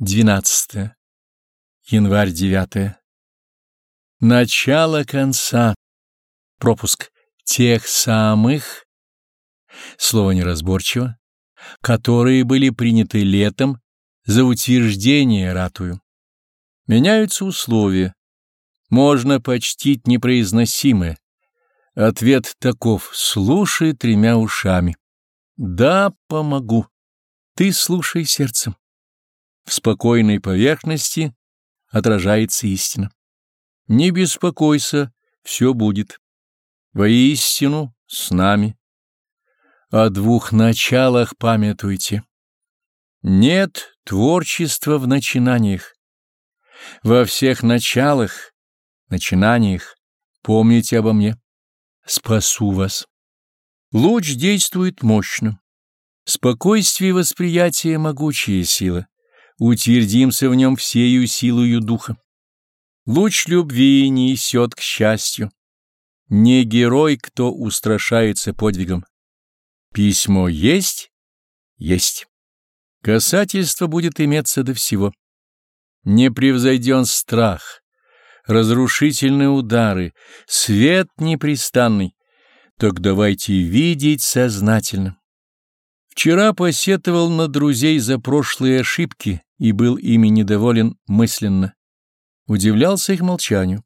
12. Январь 9. Начало конца. Пропуск тех самых, слово неразборчиво, которые были приняты летом за утверждение ратую. Меняются условия. Можно почтить непроизносимое. Ответ таков — слушай тремя ушами. Да, помогу. Ты слушай сердцем. В спокойной поверхности отражается истина. Не беспокойся, все будет. Воистину с нами. О двух началах памятуйте. Нет творчества в начинаниях. Во всех началах, начинаниях помните обо мне. Спасу вас. Луч действует мощно. Спокойствие восприятия — могучая сила утвердимся в нем всею силою духа. Луч любви несет к счастью. Не герой, кто устрашается подвигом. Письмо есть? Есть. Касательство будет иметься до всего. Не превзойден страх, разрушительные удары, свет непрестанный. Так давайте видеть сознательно. Вчера посетовал на друзей за прошлые ошибки и был ими недоволен мысленно. Удивлялся их молчанию.